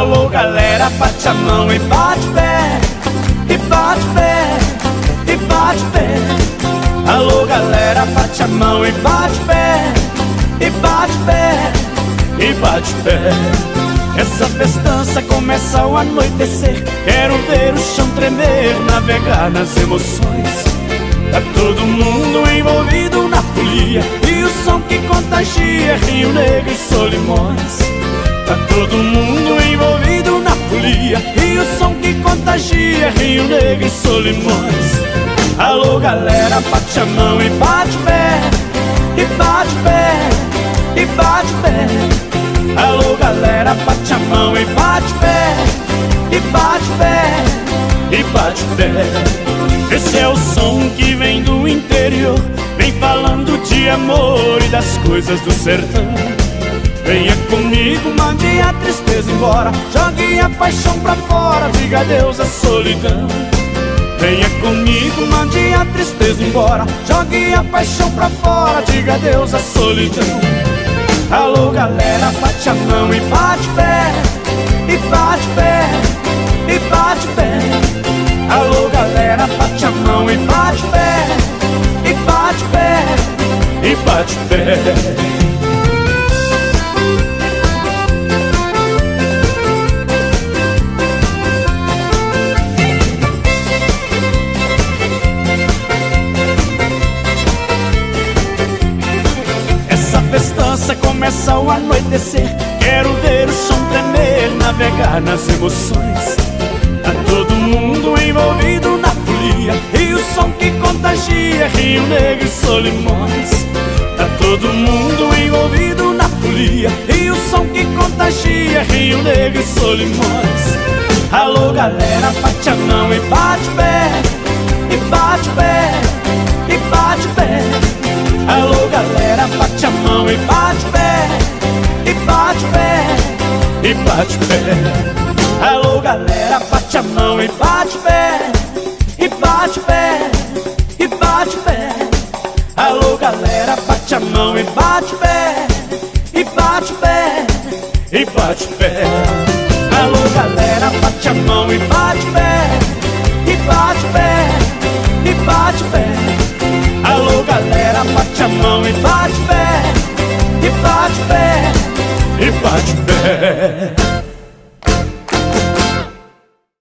Alô galera, bate a mão e bate pé E bate pé, e bate pé. Alô galera, bate a mão e bate pé E bate pé, e bate pé. Essa festança começa ao anoitecer. Quero ver o chão tremer, navegar nas emoções. Tá todo mundo envolvido na folia E o som que contagia Rio Negro e Solimões. Tá todo mundo Rio Negro e Solimões. Alô galera, bate a mão e bate pé E bate pé, e bate pé. Alô galera, bate a mão e bate pé E bate pé, e bate pé. Esse é o som que vem do interior Vem falando de amor e das coisas do sertão. Venha comigo, mande a tristeza embora Jogue a paixão pra fora, diga adeus à solidão Venha comigo, mande a tristeza embora. Jogue a paixão pra fora, diga adeus à solidão. Alô galera, bate a mão e bate pé E bate pé, e bate pé Alô galera, bate a mão e bate pé E bate pé, e bate pé festança começa ao anoitecer. Quero ver o som tremer, navegar nas emoções. Tá todo mundo envolvido na folia. E o som que contagia Rio Negro e Solimões Tá todo mundo envolvido na folia. E o som que contagia Rio Negro e Solimões Alô galera, bate a mão e bate pé. E bate pé, bate pé Alô galera, bate a mão e bate pé E bate pé, e bate pé Alô galera, bate a mão e bate pé E bate pé, e bate pé Alô galera, bate a mão e bate pé E bate pé, e bate pé Alô galera, bate a mão e bate pé E bate pé, e bate pé